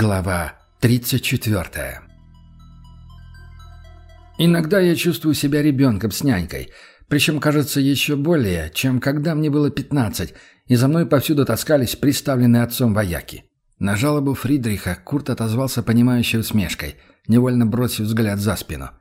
Глава 34 Иногда я чувствую себя ребенком с нянькой, причем, кажется, еще более, чем когда мне было 15, и за мной повсюду таскались приставленные отцом вояки. На жалобу Фридриха Курт отозвался понимающей усмешкой, невольно бросив взгляд за спину.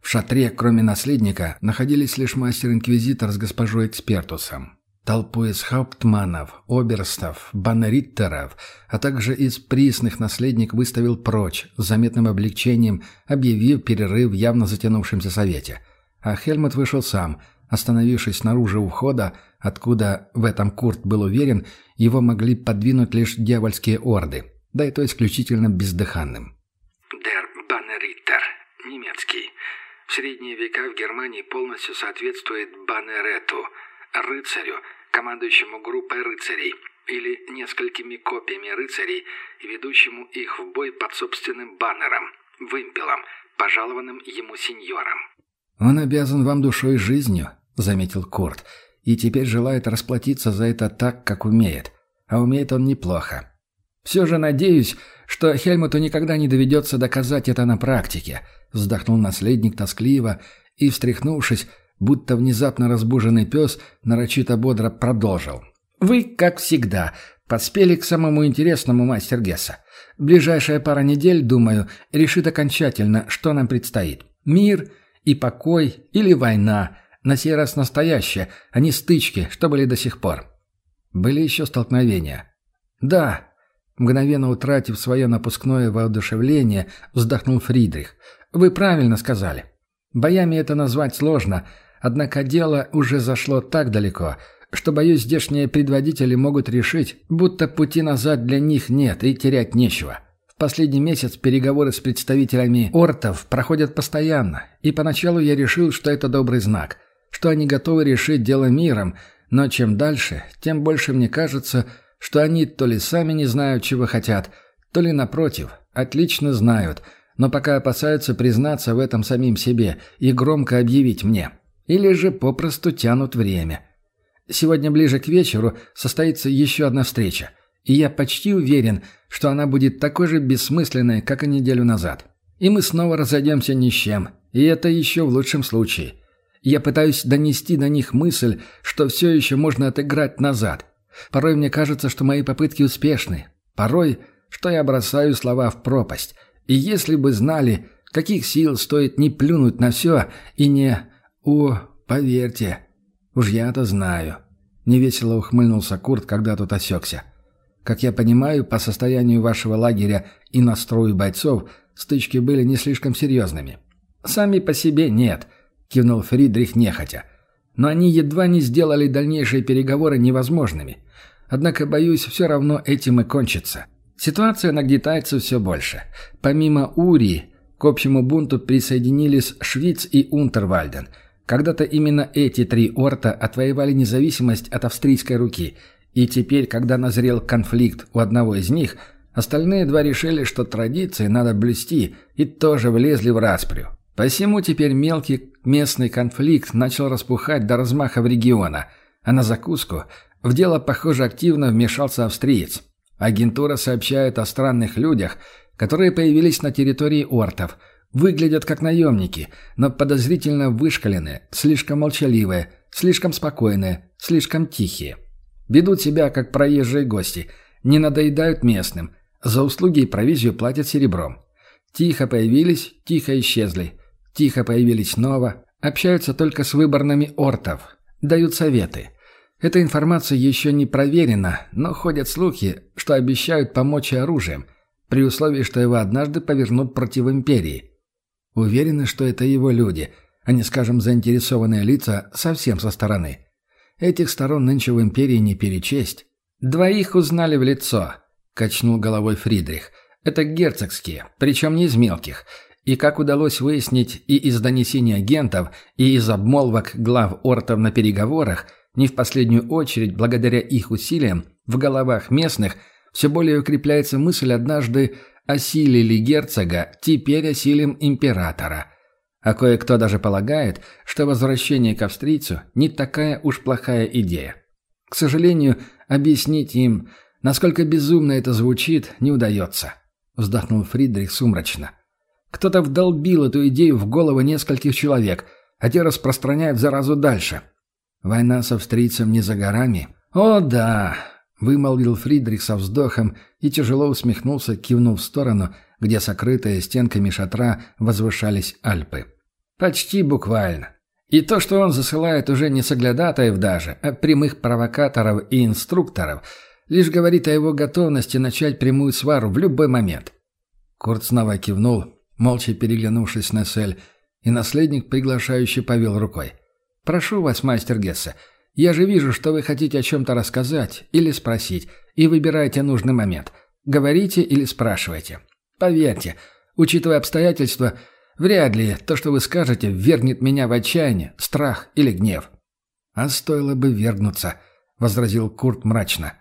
В шатре, кроме наследника, находились лишь мастер-инквизитор с госпожой Экспертусом. Толпу из хауптманов, оберстов, баннериттеров, а также из присных наследник выставил прочь, с заметным облегчением объявив перерыв в явно затянувшемся совете. А Хельмут вышел сам, остановившись снаружи у входа, откуда, в этом Курт был уверен, его могли подвинуть лишь дьявольские орды, да и то исключительно бездыханным. «Дер Баннериттер, немецкий. В средние века в Германии полностью соответствует Баннерету, рыцарю, командующему группой рыцарей или несколькими копиями рыцарей ведущему их в бой под собственным баннером, вымпелом, пожалованным ему сеньором. «Он обязан вам душой и жизнью», — заметил Курт, «и теперь желает расплатиться за это так, как умеет. А умеет он неплохо. Все же надеюсь, что Хельмуту никогда не доведется доказать это на практике», — вздохнул наследник тоскливо и, встряхнувшись, будто внезапно разбуженный пес, нарочито бодро продолжил. «Вы, как всегда, поспели к самому интересному, мастер Гесса. Ближайшая пара недель, думаю, решит окончательно, что нам предстоит. Мир и покой или война, на сей раз настоящая, а не стычки, что были до сих пор. Были еще столкновения. Да, мгновенно утратив свое напускное воодушевление, вздохнул Фридрих. Вы правильно сказали. Боями это назвать сложно, Однако дело уже зашло так далеко, что, боюсь, здешние предводители могут решить, будто пути назад для них нет и терять нечего. В последний месяц переговоры с представителями ортов проходят постоянно, и поначалу я решил, что это добрый знак, что они готовы решить дело миром, но чем дальше, тем больше мне кажется, что они то ли сами не знают, чего хотят, то ли, напротив, отлично знают, но пока опасаются признаться в этом самим себе и громко объявить мне – или же попросту тянут время. Сегодня ближе к вечеру состоится еще одна встреча, и я почти уверен, что она будет такой же бессмысленной, как и неделю назад. И мы снова разойдемся ни с чем, и это еще в лучшем случае. Я пытаюсь донести до них мысль, что все еще можно отыграть назад. Порой мне кажется, что мои попытки успешны. Порой, что я бросаю слова в пропасть. И если бы знали, каких сил стоит не плюнуть на все и не «О, поверьте, уж я-то знаю», — невесело ухмыльнулся Курт, когда тут осекся. «Как я понимаю, по состоянию вашего лагеря и настрою бойцов, стычки были не слишком серьезными». «Сами по себе нет», — кивнул Фридрих нехотя. «Но они едва не сделали дальнейшие переговоры невозможными. Однако, боюсь, все равно этим и кончится. Ситуация нагнетается все больше. Помимо Урии, к общему бунту присоединились Швиц и Унтервальден — когда-то именно эти три орта отвоевали независимость от австрийской руки, и теперь, когда назрел конфликт у одного из них, остальные два решили, что традиции надо блюсти, и тоже влезли в распрю. Посему теперь мелкий местный конфликт начал распухать до размаха в региона, а на закуску в дело, похоже, активно вмешался австриец. Агентура сообщает о странных людях, которые появились на территории ортов – Выглядят как наемники, но подозрительно вышкаленные, слишком молчаливые, слишком спокойные, слишком тихие. Ведут себя, как проезжие гости, не надоедают местным, за услуги и провизию платят серебром. Тихо появились, тихо исчезли, тихо появились снова, общаются только с выборными ортов, дают советы. Эта информация еще не проверена, но ходят слухи, что обещают помочь оружием, при условии, что его однажды повернут против империи – Уверены, что это его люди, а не, скажем, заинтересованные лица совсем со стороны. Этих сторон нынче в империи не перечесть. «Двоих узнали в лицо», — качнул головой Фридрих. «Это герцогские, причем не из мелких. И как удалось выяснить и из донесений агентов, и из обмолвок глав ортов на переговорах, не в последнюю очередь, благодаря их усилиям, в головах местных все более укрепляется мысль однажды осилили герцога, теперь осилим императора. А кое-кто даже полагает, что возвращение к австрийцу не такая уж плохая идея. К сожалению, объяснить им, насколько безумно это звучит, не удается. — вздохнул Фридрих сумрачно. «Кто-то вдолбил эту идею в головы нескольких человек, а те распространяют заразу дальше. Война с австрийцем не за горами?» «О, да!» — вымолвил Фридрих со вздохом и тяжело усмехнулся, кивнув в сторону, где сокрытые стенками шатра возвышались Альпы. «Почти буквально. И то, что он засылает уже не соглядатаев даже, а прямых провокаторов и инструкторов, лишь говорит о его готовности начать прямую свару в любой момент. Курт снова кивнул, молча переглянувшись на Сель, и наследник приглашающе повел рукой. «Прошу вас, мастер Гессе, я же вижу, что вы хотите о чем-то рассказать или спросить, и выбираете нужный момент. Говорите или спрашивайте. Поверьте, учитывая обстоятельства, Вряд ли то, что вы скажете, ввергнет меня в отчаяние, страх или гнев». «А стоило бы вергнуться», — возразил Курт мрачно.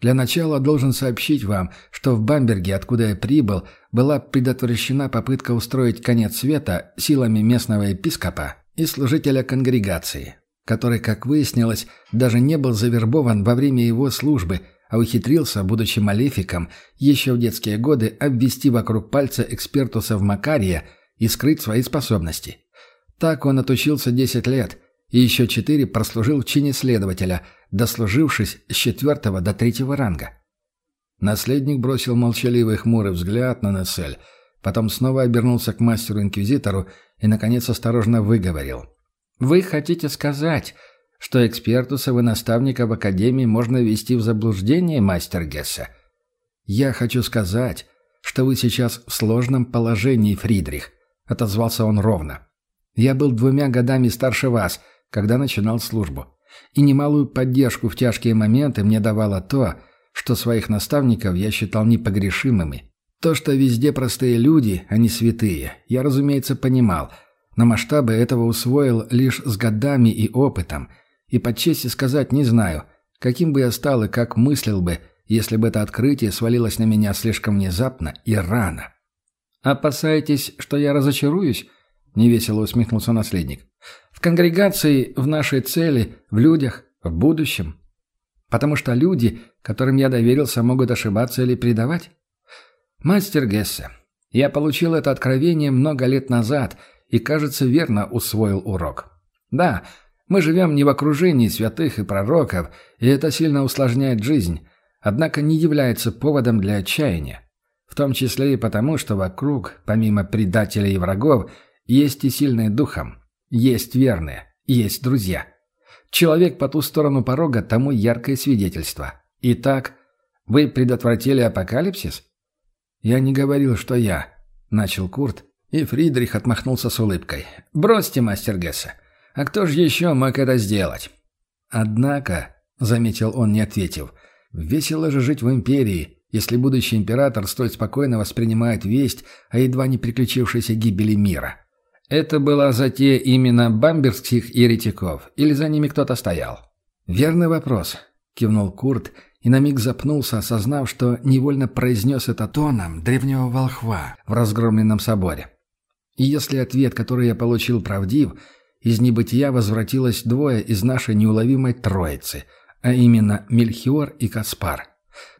«Для начала должен сообщить вам, что в Бамберге, откуда я прибыл, была предотвращена попытка устроить конец света силами местного епископа и служителя конгрегации, который, как выяснилось, даже не был завербован во время его службы, а ухитрился, будучи малефиком, еще в детские годы обвести вокруг пальца экспертуса в Макария — и скрыть свои способности. Так он отучился 10 лет и еще 4 прослужил в чине следователя, дослужившись с четвертого до третьего ранга. Наследник бросил молчаливый хмурый взгляд на Нессель, потом снова обернулся к мастеру-инквизитору и, наконец, осторожно выговорил. «Вы хотите сказать, что экспертусов и наставника в Академии можно ввести в заблуждение, мастер Гесса? Я хочу сказать, что вы сейчас в сложном положении, Фридрих. — отозвался он ровно. «Я был двумя годами старше вас, когда начинал службу. И немалую поддержку в тяжкие моменты мне давало то, что своих наставников я считал непогрешимыми. То, что везде простые люди, а не святые, я, разумеется, понимал, но масштабы этого усвоил лишь с годами и опытом, и по чести сказать не знаю, каким бы я стал и как мыслил бы, если бы это открытие свалилось на меня слишком внезапно и рано. «Опасаетесь, что я разочаруюсь?» — невесело усмехнулся наследник. «В конгрегации, в нашей цели, в людях, в будущем. Потому что люди, которым я доверился, могут ошибаться или предавать. Мастер Гессе, я получил это откровение много лет назад и, кажется, верно усвоил урок. Да, мы живем не в окружении святых и пророков, и это сильно усложняет жизнь, однако не является поводом для отчаяния. В том числе и потому, что вокруг, помимо предателей и врагов, есть и сильные духом, есть верные, есть друзья. Человек по ту сторону порога тому яркое свидетельство. Итак, вы предотвратили апокалипсис? Я не говорил, что я, начал Курт, и Фридрих отмахнулся с улыбкой. Бросьте, мастер Гессе. А кто же еще мог это сделать? Однако, заметил он, не ответив, весело же жить в империи, если будущий император столь спокойно воспринимает весть о едва не приключившейся гибели мира. Это была затея именно бамбергских еретиков, или за ними кто-то стоял? «Верный вопрос», — кивнул Курт и на миг запнулся, осознав, что невольно произнес это тоном древнего волхва в разгромленном соборе. И если ответ, который я получил, правдив, из небытия возвратилось двое из нашей неуловимой троицы, а именно Мельхиор и Каспар.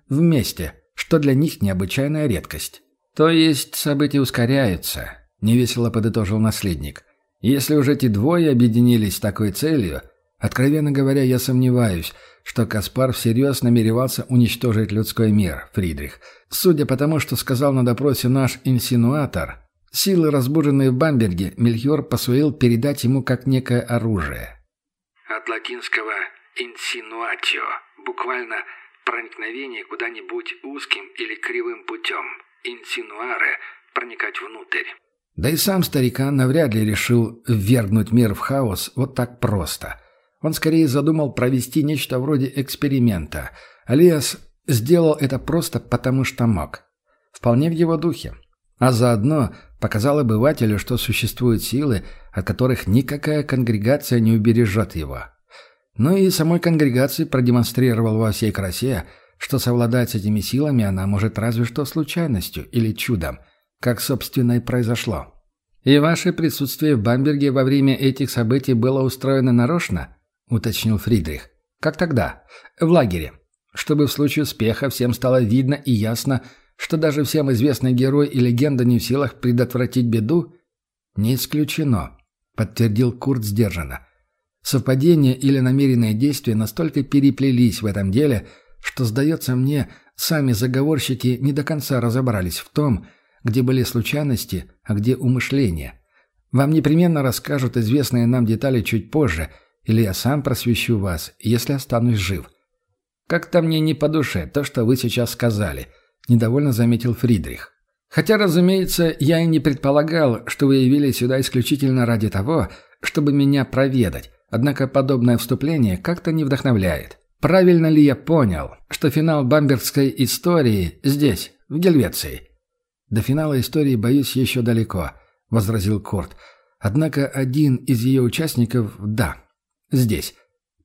Вместе — что для них необычайная редкость. То есть события ускоряются, невесело подытожил наследник. Если уже эти двое объединились с такой целью, откровенно говоря, я сомневаюсь, что Каспар всерьез намеревался уничтожить людской мир, Фридрих. Судя по тому, что сказал на допросе наш инсинуатор, силы, разбуженные в Бамберге, Мельхиор посулил передать ему как некое оружие. От латинского «инсинуатио», буквально проникновение куда-нибудь узким или кривым путем, инсинуаре, проникать внутрь. Да и сам старикан навряд ли решил ввергнуть мир в хаос вот так просто. Он скорее задумал провести нечто вроде эксперимента. Алиас сделал это просто потому, что мог. Вполне в его духе. А заодно показал обывателю, что существуют силы, от которых никакая конгрегация не убережет его. Ну и самой конгрегации продемонстрировал во всей красе, что совладать с этими силами она может разве что случайностью или чудом, как, собственно, и произошло. «И ваше присутствие в Бамберге во время этих событий было устроено нарочно?» — уточнил Фридрих. «Как тогда? В лагере. Чтобы в случае успеха всем стало видно и ясно, что даже всем известный герой и легенда не в силах предотвратить беду? Не исключено, подтвердил Курт сдержанно. Совпадения или намеренные действия настолько переплелись в этом деле, что, сдается мне, сами заговорщики не до конца разобрались в том, где были случайности, а где умышления. Вам непременно расскажут известные нам детали чуть позже, или я сам просвещу вас, если останусь жив. Как-то мне не по душе то, что вы сейчас сказали, недовольно заметил Фридрих. Хотя, разумеется, я и не предполагал, что вы явились сюда исключительно ради того, чтобы меня проведать, однако подобное вступление как-то не вдохновляет. Правильно ли я понял, что финал бамбергской истории здесь, в Гельвеции? До финала истории, боюсь, еще далеко, возразил Корт. Однако один из ее участников – да, здесь.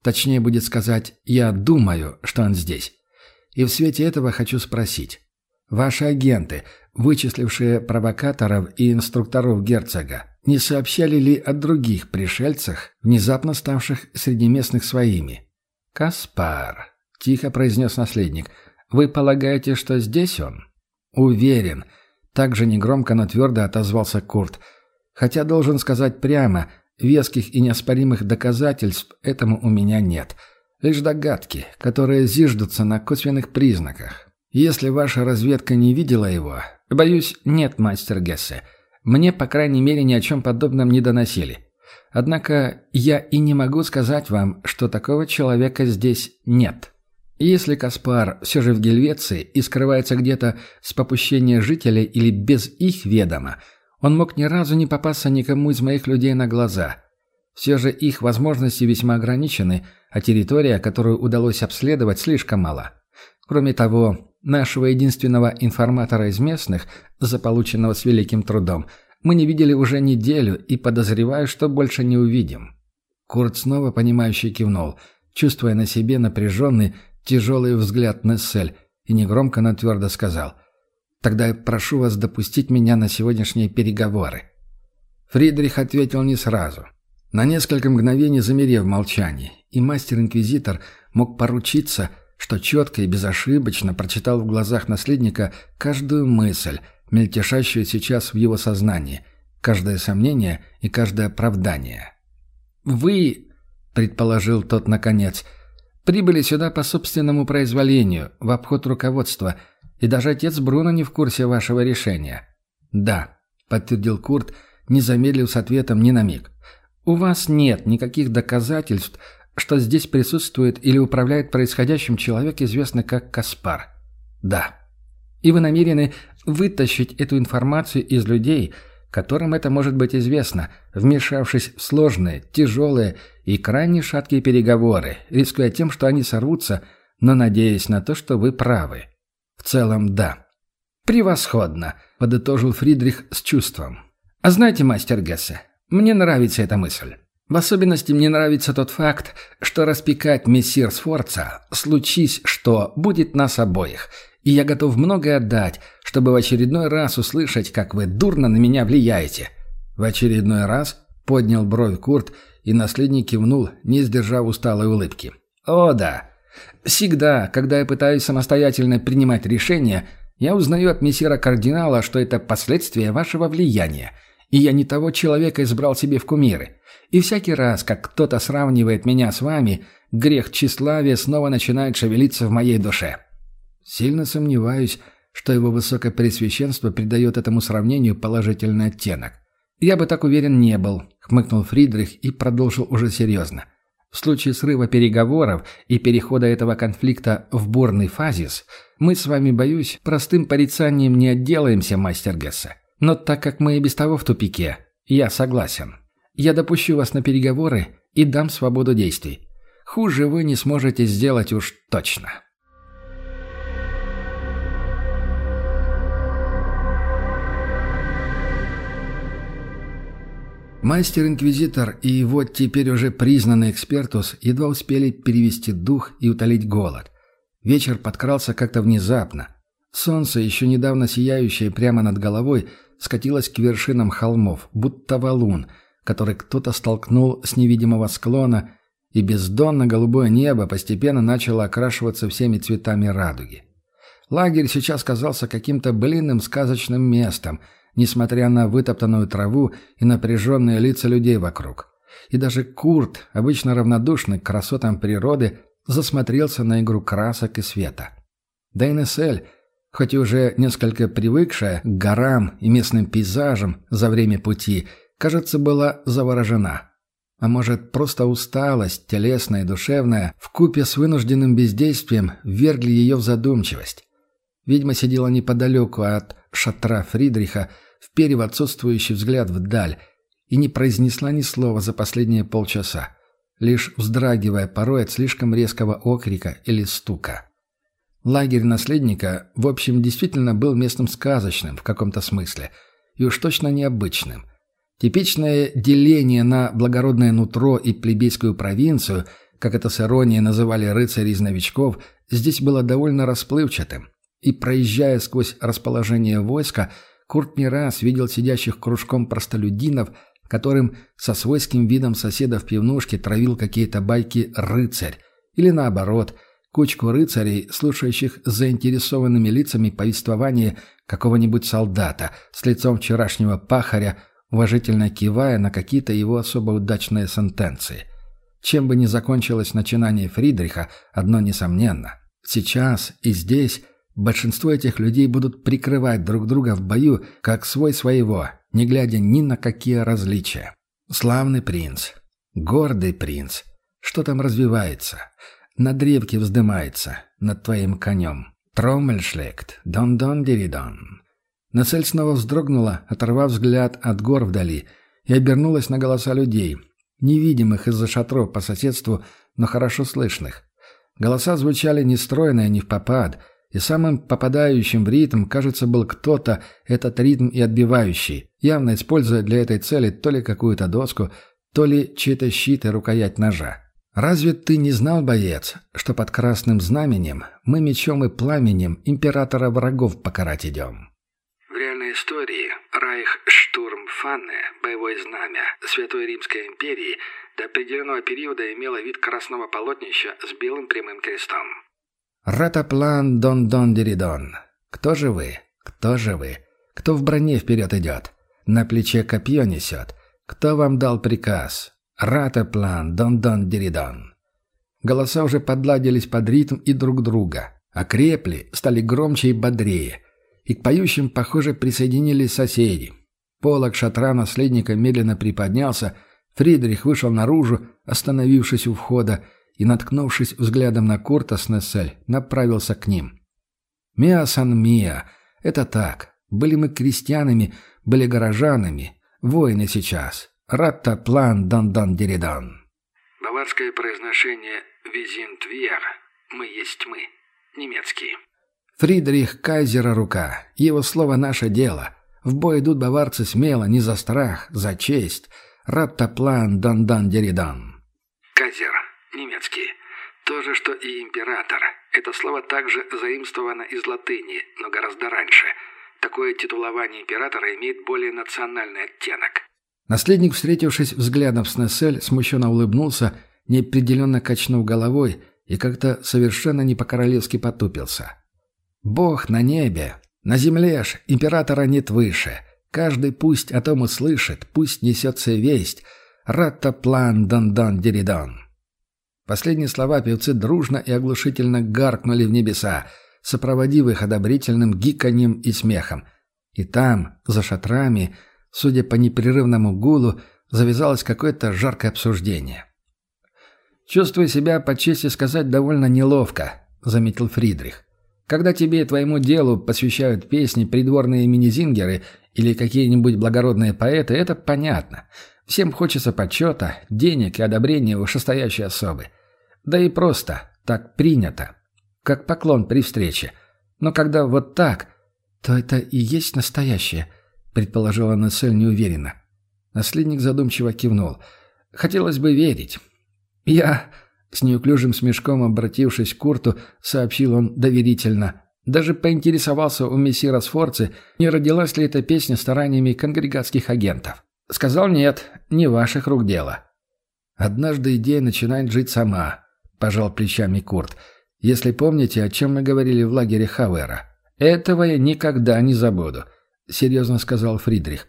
Точнее будет сказать, я думаю, что он здесь. И в свете этого хочу спросить. Ваши агенты, вычислившие провокаторов и инструкторов герцога, не сообщали ли о других пришельцах, внезапно ставших среди местных своими? «Каспар», — тихо произнес наследник, — «вы полагаете, что здесь он?» «Уверен», — также негромко, но твердо отозвался Курт. «Хотя, должен сказать прямо, веских и неоспоримых доказательств этому у меня нет. Лишь догадки, которые зиждутся на косвенных признаках. Если ваша разведка не видела его, боюсь, нет, мастер Гессе. Мне, по крайней мере, ни о чем подобном не доносили. Однако я и не могу сказать вам, что такого человека здесь нет. Если Каспар все же в Гельвеции и скрывается где-то с попущения жителей или без их ведома, он мог ни разу не попасться никому из моих людей на глаза. Все же их возможности весьма ограничены, а территория, которую удалось обследовать, слишком мала. Кроме того, нашего единственного информатора из местных, заполученного с великим трудом, мы не видели уже неделю и подозреваю, что больше не увидим». Курт снова понимающе кивнул, чувствуя на себе напряженный, тяжелый взгляд Нессель, и негромко, но твердо сказал «Тогда я прошу вас допустить меня на сегодняшние переговоры». Фридрих ответил не сразу. На несколько мгновений замерев в молчании, и мастер-инквизитор мог поручиться, что четко и безошибочно прочитал в глазах наследника каждую мысль, мельтешащую сейчас в его сознании, каждое сомнение и каждое оправдание. «Вы», — предположил тот наконец, — «прибыли сюда по собственному произволению, в обход руководства, и даже отец Бруно не в курсе вашего решения». «Да», — подтвердил Курт, не замедлив с ответом ни на миг. «У вас нет никаких доказательств, что здесь присутствует или управляет происходящим человек, известный как Каспар». «Да». «И вы намерены вытащить эту информацию из людей, которым это может быть известно, вмешавшись в сложные, тяжелые и крайне шаткие переговоры, рискуя тем, что они сорвутся, но надеясь на то, что вы правы. В целом, да. «Превосходно», — подытожил Фридрих с чувством. «А знаете, мастер Гессе, мне нравится эта мысль. В особенности мне нравится тот факт, что распекать мессир Сфорца, случись что, будет нас обоих, и я готов многое отдать, чтобы в очередной раз услышать, как вы дурно на меня влияете». «В очередной раз?» — поднял бровь Курт, и наследник кивнул, не сдержав усталой улыбки. «О, да. Всегда, когда я пытаюсь самостоятельно принимать решения, я узнаю от мессира кардинала, что это последствия вашего влияния, и я не того человека избрал себе в кумиры. И всякий раз, как кто-то сравнивает меня с вами, грех тщеславия снова начинает шевелиться в моей душе. Сильно сомневаюсь, что его высокопресвященство придает этому сравнению положительный оттенок. «Я бы так уверен не был», — хмыкнул Фридрих и продолжил уже серьезно. «В случае срыва переговоров и перехода этого конфликта в бурный фазис, мы с вами, боюсь, простым порицанием не отделаемся, мастер Гессе. Но так как мы и без того в тупике, я согласен. Я допущу вас на переговоры и дам свободу действий. Хуже вы не сможете сделать уж точно». Мастер-инквизитор и его теперь уже признанный экспертус едва успели перевести дух и утолить голод. Вечер подкрался как-то внезапно. Солнце, еще недавно сияющее прямо над головой, скатилось к вершинам холмов, будто валун, который кто-то столкнул с невидимого склона, и бездонно-голубое небо постепенно начало окрашиваться всеми цветами радуги. Лагерь сейчас казался каким-то блинным сказочным местом, несмотря на вытоптанную траву и напряженные лица людей вокруг. И даже Курт, обычно равнодушный к красотам природы, засмотрелся на игру красок и света. Да и Нессель, хоть уже несколько привыкшая к горам и местным пейзажам за время пути, кажется, была заворожена. А может, просто усталость, телесная и душевная, вкупе с вынужденным бездействием, ввергли ее в задумчивость. Ведьма сидела неподалеку от шатра Фридриха, вперев отсутствующий взгляд вдаль, и не произнесла ни слова за последние полчаса, лишь вздрагивая порой от слишком резкого окрика или стука. Лагерь наследника, в общем, действительно был местом сказочным в каком-то смысле, и уж точно необычным. Типичное деление на благородное нутро и плебейскую провинцию, как это с иронией называли рыцари из новичков, здесь было довольно расплывчатым. И проезжая сквозь расположение войска, Курт не раз видел сидящих кружком простолюдинов, которым со свойским видом соседа в пивнушке травил какие-то байки рыцарь, или наоборот, кучку рыцарей, слушающих с заинтересованными лицами повествование какого-нибудь солдата с лицом вчерашнего пахаря, уважительно кивая на какие-то его особо удачные сентенции. Чем бы ни закончилось начинание Фридриха, одно несомненно. Сейчас и здесь Большинство этих людей будут прикрывать друг друга в бою, как свой своего, не глядя ни на какие различия. Славный принц. Гордый принц. Что там развивается? На древке вздымается. Над твоим конем. Троммельшлект. Дон-дон-диридон. Нацель снова вздрогнула, оторвав взгляд от гор вдали, и обернулась на голоса людей, невидимых из-за шатров по соседству, но хорошо слышных. Голоса звучали нестройно и не в попад — и самым попадающим в ритм, кажется, был кто-то, этот ритм и отбивающий, явно используя для этой цели то ли какую-то доску, то ли чей-то щит и рукоять ножа. «Разве ты не знал, боец, что под красным знаменем мы мечом и пламенем императора врагов покарать идем?» В реальной истории Райх Штурм Фанне, боевое знамя Святой Римской империи, до определенного периода имело вид красного полотнища с белым прямым крестом. «Ратаплан дон-дон-диридон. Кто же вы? Кто же вы? Кто в броне вперед идет? На плече копье несет? Кто вам дал приказ? Ратаплан дон-дон-диридон». Голоса уже подладились под ритм и друг друга. Окрепли, стали громче и бодрее. И к поющим, похоже, присоединились соседи. Полок шатра наследника медленно приподнялся, Фридрих вышел наружу, остановившись у входа, и, наткнувшись взглядом на Курта с Нессель, направился к ним. «Миа сан Миа, это так. Были мы крестьянами, были горожанами, воины сейчас. Ратта план дан дан деридан». Баварское произношение «визинтвер» «мы есть мы», немецкий. Фридрих Кайзера рука, его слово «наше дело». В бой идут баварцы смело, не за страх, за честь. Ратта план дан дан деридан. Кайзер немецкий. То же, что и император. Это слово также заимствовано из латыни, но гораздо раньше. Такое титулование императора имеет более национальный оттенок. Наследник, встретившись взглядом с Нессель, смущенно улыбнулся, неопределенно качнув головой и как-то совершенно не по-королевски потупился. «Бог на небе, на земле ж императора нет выше. Каждый пусть о том услышит, пусть несется весть. Ратта план дан-дан диридон». Последние слова певцы дружно и оглушительно гаркнули в небеса, сопроводив их одобрительным гиканьем и смехом. И там, за шатрами, судя по непрерывному гулу, завязалось какое-то жаркое обсуждение. «Чувствую себя, по чести сказать, довольно неловко», — заметил Фридрих. «Когда тебе и твоему делу посвящают песни придворные мини-зингеры или какие-нибудь благородные поэты, это понятно. Всем хочется почета, денег и одобрения вышестоящей особы. Да и просто, так принято. Как поклон при встрече. Но когда вот так, то это и есть настоящее, предположила Нессель неуверенно. Наследник задумчиво кивнул. Хотелось бы верить. Я, с неуклюжим смешком обратившись к Курту, сообщил он доверительно. Даже поинтересовался у мессира Сфорцы, не родилась ли эта песня стараниями конгрегатских агентов. Сказал нет, не ваших рук дело. Однажды идея начинает жить сама, пожал плечами Курт. Если помните, о чем мы говорили в лагере Хауэра. Этого я никогда не забуду», — серьезно сказал Фридрих.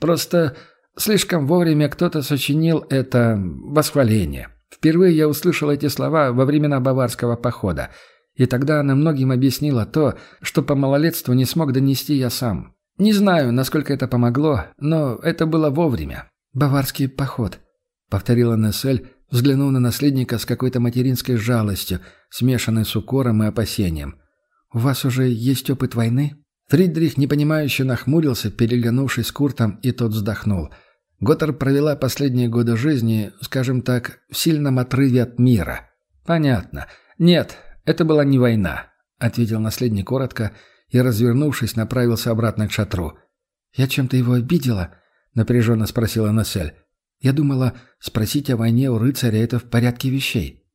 «Просто слишком вовремя кто-то сочинил это восхваление. Впервые я услышал эти слова во времена баварского похода, и тогда она многим объяснила то, что по малолетству не смог донести я сам. Не знаю, насколько это помогло, но это было вовремя. «Баварский поход», — повторила Нессель, взглянув на наследника с какой-то материнской жалостью, смешанной с укором и опасением. «У вас уже есть опыт войны?» Фридрих непонимающе нахмурился, переглянувшись с Куртом, и тот вздохнул. Готтер провела последние годы жизни, скажем так, в сильном отрыве от мира. «Понятно. Нет, это была не война», — ответил наследник коротко и, развернувшись, направился обратно к шатру. «Я чем-то его обидела?» — напряженно спросила Насель. Я думала, спросить о войне у рыцаря – это в порядке вещей.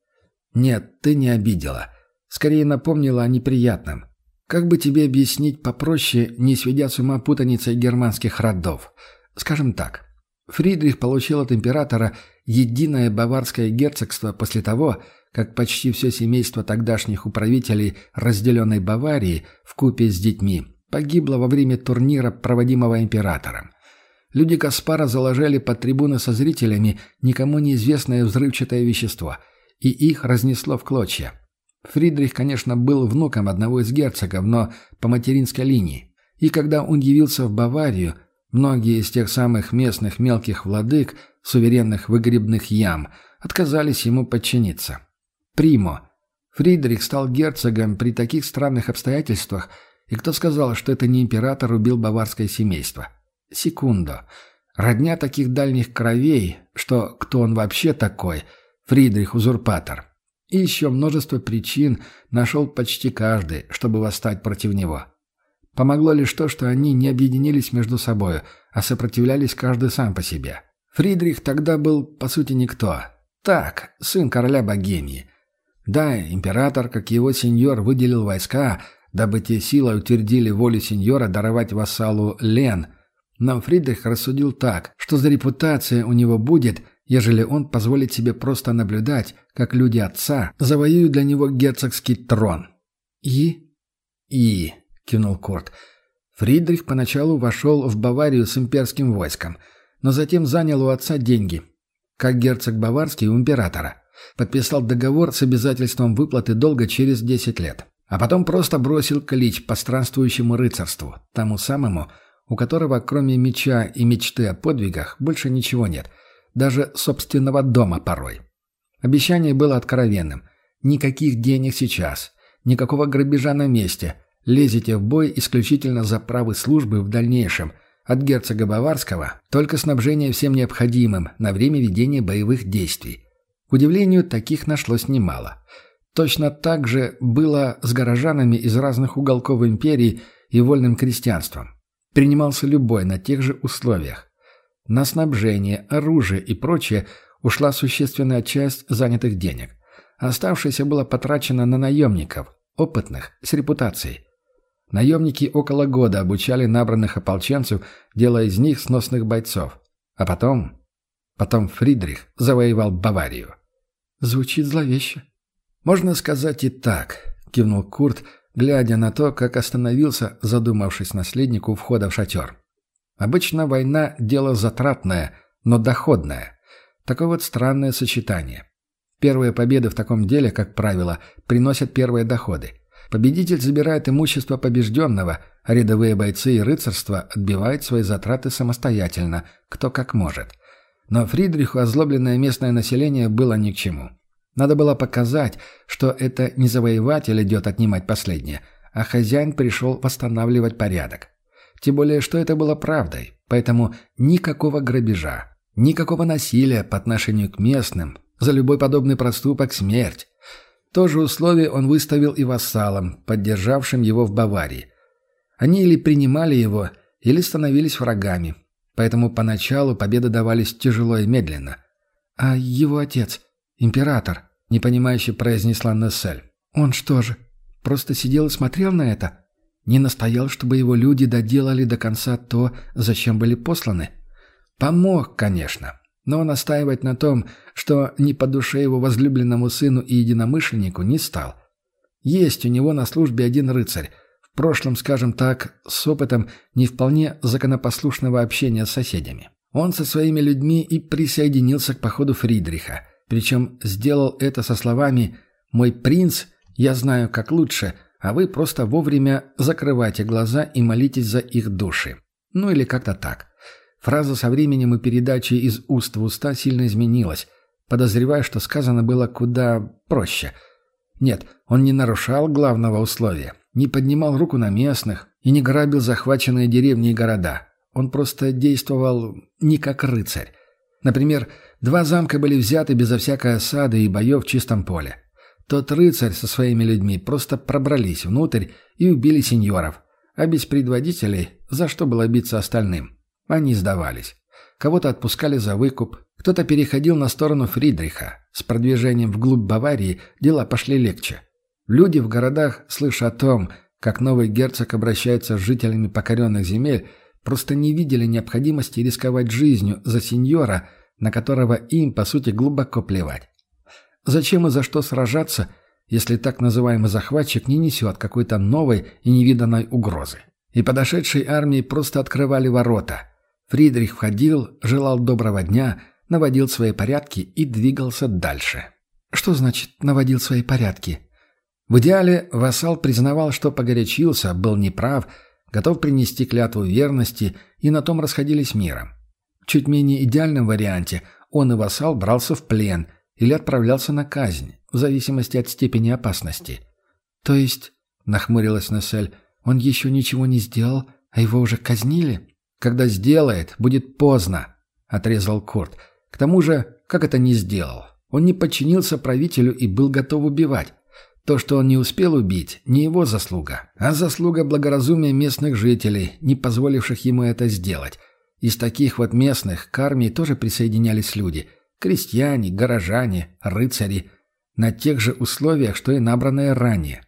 Нет, ты не обидела. Скорее напомнила о неприятном. Как бы тебе объяснить попроще, не сведя с ума путаницей германских родов? Скажем так. Фридрих получил от императора единое баварское герцогство после того, как почти все семейство тогдашних управителей разделенной Баварии в купе с детьми погибло во время турнира, проводимого императором. Люди Каспара заложили под трибуны со зрителями никому неизвестное взрывчатое вещество, и их разнесло в клочья. Фридрих, конечно, был внуком одного из герцогов, но по материнской линии. И когда он явился в Баварию, многие из тех самых местных мелких владык, суверенных выгребных ям, отказались ему подчиниться. Примо. Фридрих стал герцогом при таких странных обстоятельствах, и кто сказал, что это не император убил баварское семейство? Секунду. Родня таких дальних кровей, что кто он вообще такой, Фридрих-узурпатор. И еще множество причин нашел почти каждый, чтобы восстать против него. Помогло лишь то, что они не объединились между собой, а сопротивлялись каждый сам по себе. Фридрих тогда был, по сути, никто. Так, сын короля Богемии. Да, император, как его сеньор, выделил войска, дабы те силой утвердили волю сеньора даровать вассалу Лен – но Фридрих рассудил так, что за репутация у него будет, ежели он позволит себе просто наблюдать, как люди отца завоюют для него герцогский трон. «И?» «И», — кивнул Корт. Фридрих поначалу вошел в Баварию с имперским войском, но затем занял у отца деньги, как герцог Баварский у императора. Подписал договор с обязательством выплаты долга через 10 лет. А потом просто бросил клич по странствующему рыцарству, тому самому, у которого кроме меча и мечты о подвигах больше ничего нет, даже собственного дома порой. Обещание было откровенным. Никаких денег сейчас, никакого грабежа на месте. Лезете в бой исключительно за правы службы в дальнейшем. От герцога Баварского только снабжение всем необходимым на время ведения боевых действий. К удивлению, таких нашлось немало. Точно так же было с горожанами из разных уголков империи и вольным крестьянством принимался любой на тех же условиях. На снабжение, оружие и прочее ушла существенная часть занятых денег. Оставшееся было потрачено на наемников, опытных, с репутацией. Наемники около года обучали набранных ополченцев, делая из них сносных бойцов. А потом... Потом Фридрих завоевал Баварию. Звучит зловеще. «Можно сказать и так», — кивнул Курт, — глядя на то, как остановился, задумавшись наследник у входа в шатер. Обычно война – дело затратное, но доходное. Такое вот странное сочетание. Первые победы в таком деле, как правило, приносят первые доходы. Победитель забирает имущество побежденного, а рядовые бойцы и рыцарство отбивают свои затраты самостоятельно, кто как может. Но Фридриху озлобленное местное население было ни к чему. Надо было показать, что это не завоеватель идет отнимать последнее, а хозяин пришел восстанавливать порядок. Тем более, что это было правдой, поэтому никакого грабежа, никакого насилия по отношению к местным, за любой подобный проступок – смерть. То же условие он выставил и вассалам, поддержавшим его в Баварии. Они или принимали его, или становились врагами, поэтому поначалу победы давались тяжело и медленно. А его отец – «Император», — непонимающе произнесла Нессель. «Он что же, просто сидел и смотрел на это? Не настоял, чтобы его люди доделали до конца то, зачем были посланы?» «Помог, конечно, но настаивать на том, что не по душе его возлюбленному сыну и единомышленнику, не стал. Есть у него на службе один рыцарь, в прошлом, скажем так, с опытом не вполне законопослушного общения с соседями. Он со своими людьми и присоединился к походу Фридриха, причем сделал это со словами «Мой принц, я знаю, как лучше», а вы просто вовремя закрывайте глаза и молитесь за их души. Ну или как-то так. Фраза со временем и передачей из уст в уста сильно изменилась, подозревая, что сказано было куда проще. Нет, он не нарушал главного условия, не поднимал руку на местных и не грабил захваченные деревни и города. Он просто действовал не как рыцарь. Например, два замка были взяты безо всякой осады и боев в чистом поле. Тот рыцарь со своими людьми просто пробрались внутрь и убили сеньоров, а без предводителей за что было биться остальным? Они сдавались. Кого-то отпускали за выкуп, кто-то переходил на сторону Фридриха. С продвижением вглубь Баварии дела пошли легче. Люди в городах, слыша о том, как новый герцог обращается с жителями покоренных земель, просто не видели необходимости рисковать жизнью за сеньора, на которого им, по сути, глубоко плевать. Зачем и за что сражаться, если так называемый захватчик не несет какой-то новой и невиданной угрозы? И подошедшей армии просто открывали ворота. Фридрих входил, желал доброго дня, наводил свои порядки и двигался дальше. Что значит «наводил свои порядки»? В идеале вассал признавал, что погорячился, был неправ, готов принести клятву верности, и на том расходились миром. В чуть менее идеальном варианте он и вассал брался в плен – или отправлялся на казнь, в зависимости от степени опасности. «То есть», — нахмурилась Нессель, — «он еще ничего не сделал, а его уже казнили?» «Когда сделает, будет поздно», — отрезал Курт. «К тому же, как это не сделал? Он не подчинился правителю и был готов убивать. То, что он не успел убить, не его заслуга, а заслуга благоразумия местных жителей, не позволивших ему это сделать. Из таких вот местных к армии тоже присоединялись люди — Крестьяне, горожане, рыцари. На тех же условиях, что и набранные ранее.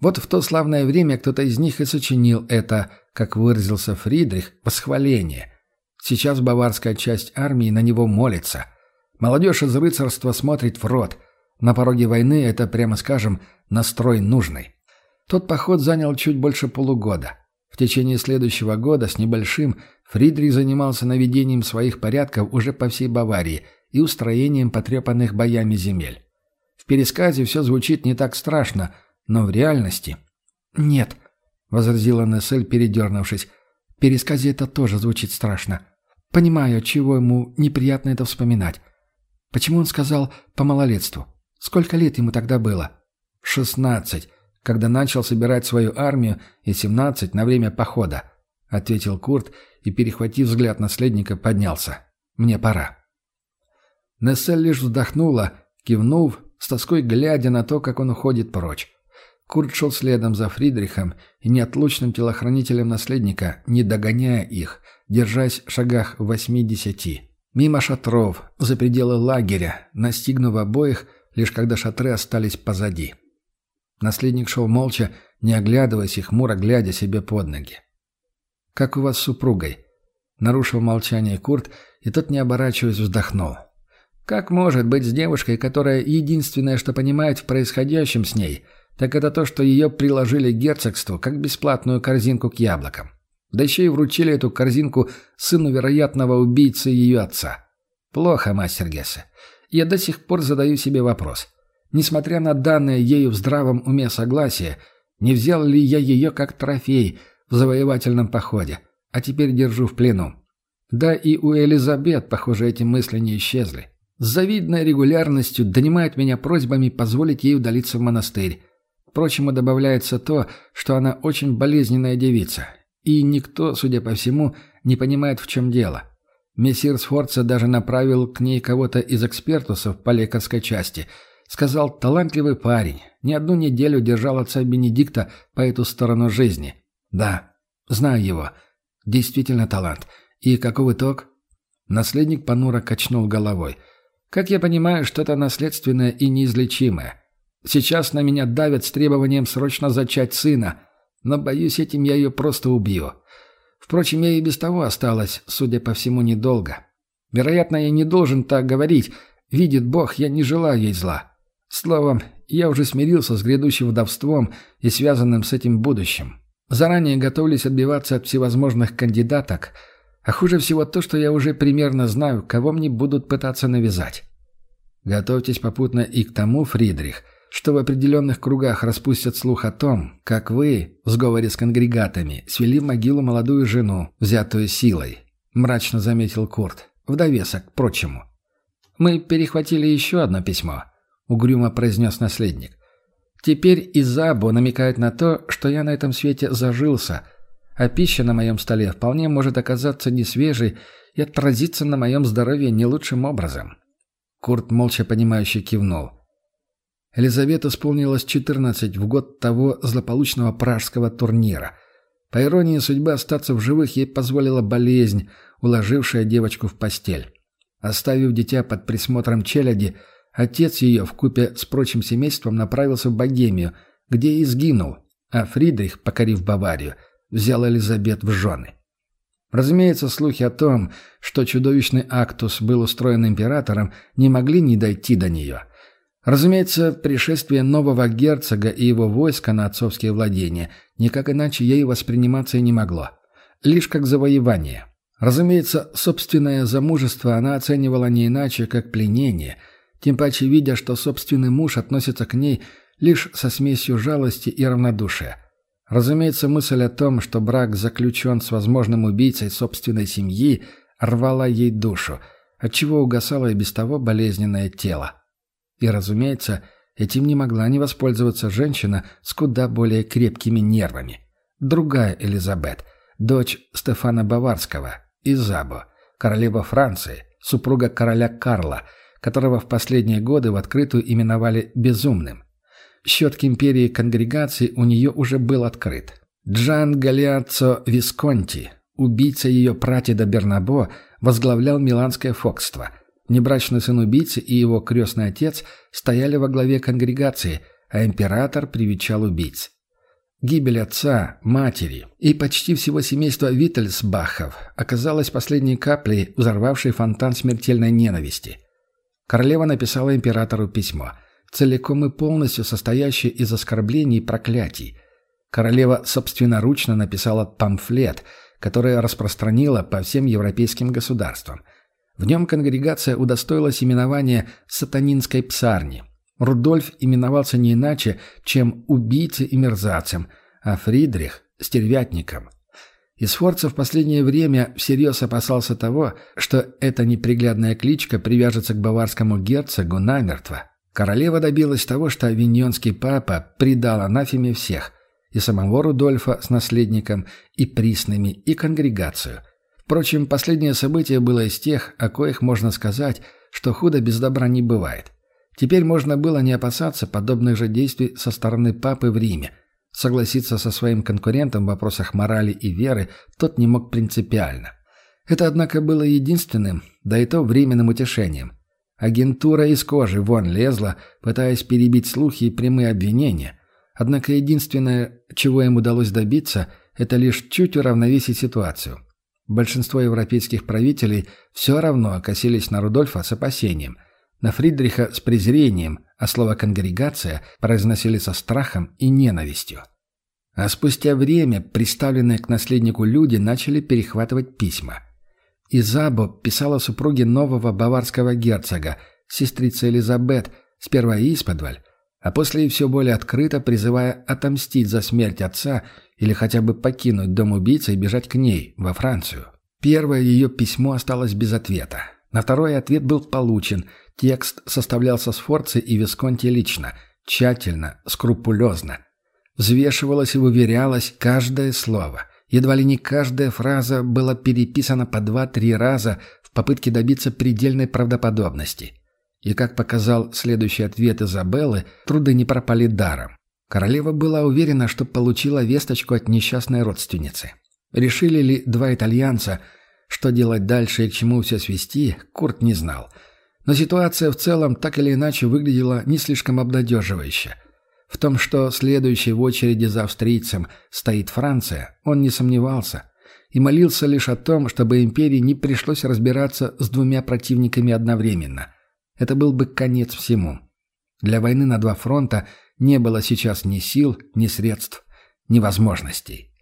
Вот в то славное время кто-то из них и сочинил это, как выразился Фридрих, восхваление. Сейчас баварская часть армии на него молится. Молодежь из рыцарства смотрит в рот. На пороге войны это, прямо скажем, настрой нужный. Тот поход занял чуть больше полугода. В течение следующего года с небольшим Фридрих занимался наведением своих порядков уже по всей Баварии – и устроением потрепанных боями земель. В пересказе все звучит не так страшно, но в реальности... «Нет», — возразила Нессель, передернувшись, — «в пересказе это тоже звучит страшно. Понимаю, чего ему неприятно это вспоминать. Почему он сказал «по малолетству»? Сколько лет ему тогда было?» «Шестнадцать, когда начал собирать свою армию, и семнадцать на время похода», — ответил Курт и, перехватив взгляд наследника, поднялся. «Мне пора». Нессель лишь вздохнула, кивнув, с тоской глядя на то, как он уходит прочь. Курт шел следом за Фридрихом и неотлучным телохранителем наследника, не догоняя их, держась в шагах восьми-десяти. Мимо шатров, за пределы лагеря, настигнув обоих, лишь когда шатры остались позади. Наследник шел молча, не оглядываясь и хмуро глядя себе под ноги. «Как у вас с супругой?» Нарушил молчание Курт, и тот, не оборачиваясь, вздохнул. Как может быть с девушкой, которая единственное, что понимает в происходящем с ней, так это то, что ее приложили к герцогству, как бесплатную корзинку к яблокам. Да еще и вручили эту корзинку сыну вероятного убийцы ее отца. Плохо, мастер Гессе. Я до сих пор задаю себе вопрос. Несмотря на данное ею в здравом уме согласие, не взял ли я ее как трофей в завоевательном походе, а теперь держу в плену? Да и у Элизабет, похоже, эти мысли не исчезли с завидной регулярностью донимает меня просьбами позволить ей удалиться в монастырь. Впрочем, добавляется то, что она очень болезненная девица. И никто, судя по всему, не понимает, в чем дело. Мессир Сфорца даже направил к ней кого-то из экспертусов по лекарской части. Сказал, талантливый парень. Не одну неделю держал отца Бенедикта по эту сторону жизни. Да, знаю его. Действительно талант. И каков итог? Наследник понуро качнул головой – как я понимаю, что-то наследственное и неизлечимое. Сейчас на меня давят с требованием срочно зачать сына, но, боюсь, этим я ее просто убью. Впрочем, я и без того осталась, судя по всему, недолго. Вероятно, я не должен так говорить. Видит Бог, я не желаю ей зла. Словом, я уже смирился с грядущим вдовством и связанным с этим будущим. Заранее готовлюсь отбиваться от всевозможных кандидаток, а хуже всего то, что я уже примерно знаю, кого мне будут пытаться навязать. Готовьтесь попутно и к тому, Фридрих, что в определенных кругах распустят слух о том, как вы, в сговоре с конгрегатами, свели в могилу молодую жену, взятую силой, — мрачно заметил Курт, в довесок к прочему. «Мы перехватили еще одно письмо», — угрюмо произнес наследник. «Теперь Изабо намекает на то, что я на этом свете зажился, а пища на моем столе вполне может оказаться несвежей и отразиться на моем здоровье не лучшим образом». Курт молча понимающе кивнул. Елизавета исполнилось 14 в год того злополучного пражского турнира. По иронии судьбы остаться в живых ей позволила болезнь, уложившая девочку в постель. Оставив дитя под присмотром челяди, отец ее в купе с прочим семейством направился в Богемию, где и сгинул, а Фридрих, покорив Баварию, взял Элизабет в жены. Разумеется, слухи о том, что чудовищный Актус был устроен императором, не могли не дойти до нее. Разумеется, пришествие нового герцога и его войска на отцовские владения никак иначе ей восприниматься и не могло. Лишь как завоевание. Разумеется, собственное замужество она оценивала не иначе, как пленение, тем паче видя, что собственный муж относится к ней лишь со смесью жалости и равнодушия – Разумеется, мысль о том, что брак заключен с возможным убийцей собственной семьи, рвала ей душу, отчего угасало и без того болезненное тело. И, разумеется, этим не могла не воспользоваться женщина с куда более крепкими нервами. Другая Элизабет, дочь Стефана Баварского, Изабо, королева Франции, супруга короля Карла, которого в последние годы в открытую именовали «безумным». Счет к империи конгрегации у нее уже был открыт. Джан Галиаццо Висконти, убийца ее пратеда Бернабо, возглавлял миланское фокство. Небрачный сын убийцы и его крестный отец стояли во главе конгрегации, а император привечал убийц. Гибель отца, матери и почти всего семейства Виттельсбахов оказалась последней каплей, взорвавшей фонтан смертельной ненависти. Королева написала императору письмо – целиком и полностью состоящее из оскорблений и проклятий. Королева собственноручно написала памфлет, который распространила по всем европейским государствам. В нем конгрегация удостоилась именования «сатанинской псарни». Рудольф именовался не иначе, чем убийцей и мерзавцем, а Фридрих – стервятником. И Сфорца в последнее время всерьез опасался того, что эта неприглядная кличка привяжется к баварскому герцогу намертво. Королева добилась того, что авиньонский папа предал анафеме всех, и самого Рудольфа с наследником, и присными, и конгрегацию. Впрочем, последнее событие было из тех, о коих можно сказать, что худо без добра не бывает. Теперь можно было не опасаться подобных же действий со стороны папы в Риме. Согласиться со своим конкурентом в вопросах морали и веры тот не мог принципиально. Это, однако, было единственным, да и то временным утешением. Агентура из кожи вон лезла, пытаясь перебить слухи и прямые обвинения. Однако единственное, чего им удалось добиться, это лишь чуть уравновесить ситуацию. Большинство европейских правителей все равно окосились на Рудольфа с опасением, на Фридриха с презрением, а слово «конгрегация» произносили со страхом и ненавистью. А спустя время приставленные к наследнику люди начали перехватывать письма – Изабо писала супруге нового баварского герцога, сестрице Элизабет, сперва исподволь, а после и все более открыто призывая отомстить за смерть отца или хотя бы покинуть дом убийцы и бежать к ней, во Францию. Первое ее письмо осталось без ответа. На второй ответ был получен. Текст составлялся с Форци и Висконти лично, тщательно, скрупулезно. Взвешивалось и выверялось каждое слово – Едва ли не каждая фраза была переписана по два-три раза в попытке добиться предельной правдоподобности. И, как показал следующий ответ Изабеллы, труды не пропали даром. Королева была уверена, что получила весточку от несчастной родственницы. Решили ли два итальянца, что делать дальше и к чему все свести, Курт не знал. Но ситуация в целом так или иначе выглядела не слишком обнадеживающе – в том, что следующей в очереди за австрийцем стоит Франция, он не сомневался и молился лишь о том, чтобы империи не пришлось разбираться с двумя противниками одновременно. Это был бы конец всему. Для войны на два фронта не было сейчас ни сил, ни средств, ни возможностей.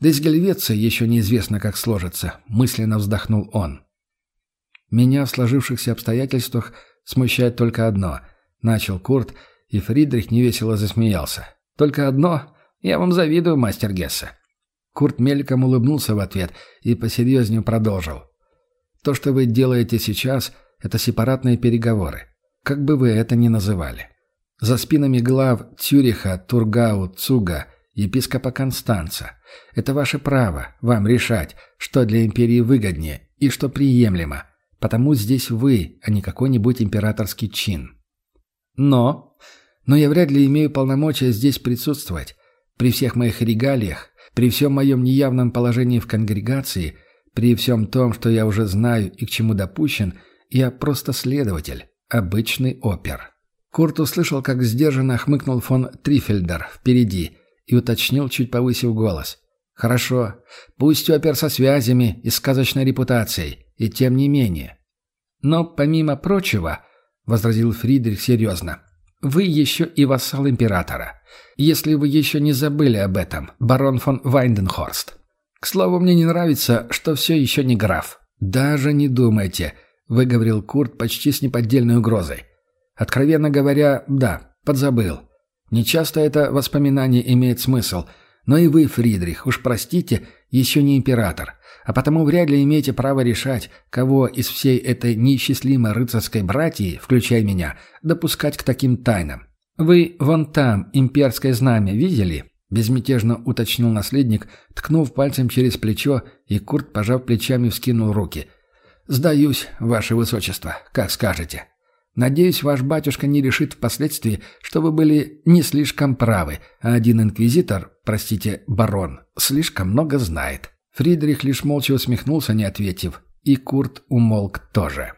Да и с Гельвецией еще неизвестно, как сложится, мысленно вздохнул он. Меня в сложившихся обстоятельствах смущает только одно. Начал Курт, и Фридрих невесело засмеялся. Только одно? Я вам завидую, мастер Гессе. Курт мельком улыбнулся в ответ и посерьезнее продолжил. То, что вы делаете сейчас, это сепаратные переговоры. Как бы вы это ни называли. За спинами глав Цюриха, Тургау, Цуга, епископа Констанца. Это ваше право, вам решать, что для империи выгоднее и что приемлемо. Потому здесь вы, а не какой-нибудь императорский чин. Но... Но я вряд ли имею полномочия здесь присутствовать. При всех моих регалиях, при всем моем неявном положении в конгрегации, при всем том, что я уже знаю и к чему допущен, я просто следователь, обычный опер. Курт услышал, как сдержанно хмыкнул фон Трифельдер впереди и уточнил, чуть повысив голос. «Хорошо. Пусть опер со связями и сказочной репутацией, и тем не менее. Но, помимо прочего, — возразил Фридрих серьезно, — вы еще и вассал императора. Если вы еще не забыли об этом, барон фон Вайнденхорст. К слову, мне не нравится, что все еще не граф. Даже не думайте, — выговорил Курт почти с неподдельной угрозой. Откровенно говоря, да, подзабыл. Нечасто это воспоминание имеет смысл, но и вы, Фридрих, уж простите, еще не император, а потому вряд ли имеете право решать, кого из всей этой неисчислимой рыцарской братьи, включая меня, допускать к таким тайнам. Вы вон там имперское знамя видели? Безмятежно уточнил наследник, ткнув пальцем через плечо, и Курт, пожав плечами, вскинул руки. «Сдаюсь, ваше высочество, как скажете». Надеюсь, ваш батюшка не решит впоследствии, что вы были не слишком правы, а один инквизитор, простите, барон, слишком много знает». Фридрих лишь молча усмехнулся, не ответив, и Курт умолк тоже.